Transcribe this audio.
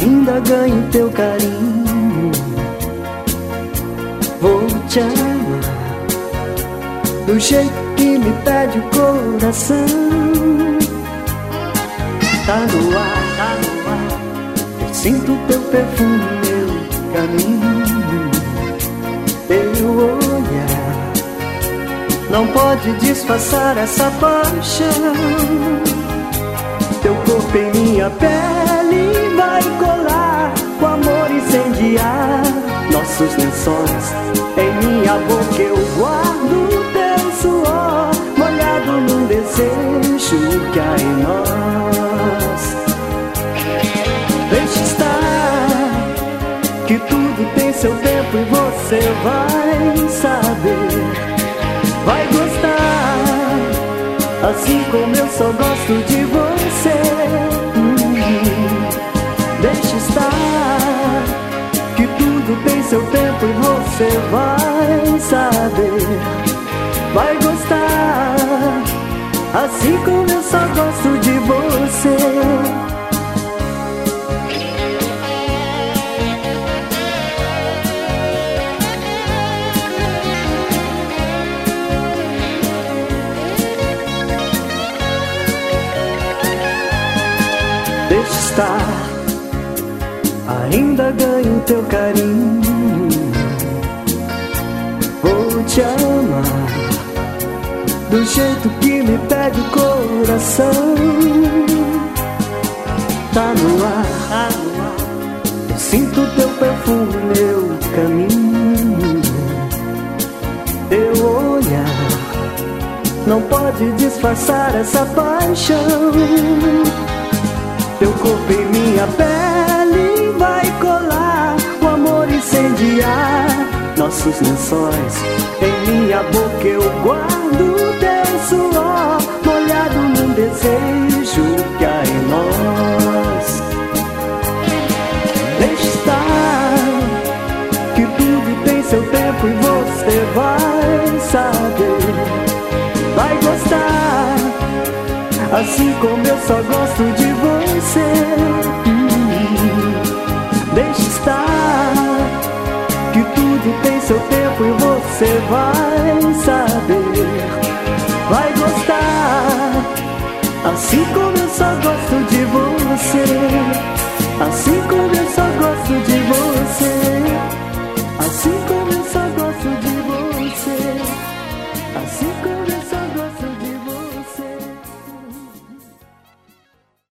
Ainda ganho teu carinho. Vou te amar do jeito que me pede o coração. Tá no ar, tá no ar. Eu sinto teu perfume, meu caminho. Teu olhar não pode disfarçar essa paixão. Minha pele vai colar, o amor incendiar nossos lençóis. Em minha boca eu guardo teu suor, molhado num desejo que há em nós. Deixa estar, que tudo tem seu tempo e você vai saber, vai gostar, assim como eu só gosto de você. Deixa estar, Estar, ainda ganho teu carinho. Vou te amar do jeito que me pede o coração. Tá no ar. Eu sinto teu perfume, meu caminho. Teu olhar não pode disfarçar essa paixão. Teu corpo em minha pele vai colar, o amor incendiar nossos lençóis. Em minha boca eu guardo teu suor, molhado num desejo que há em nós. Estar, que tudo tem seu tempo e você vai saber, vai gostar. Assim como eu só gosto de você. Hum, Deixa estar, que tudo tem seu tempo e você vai saber, vai gostar. Assim como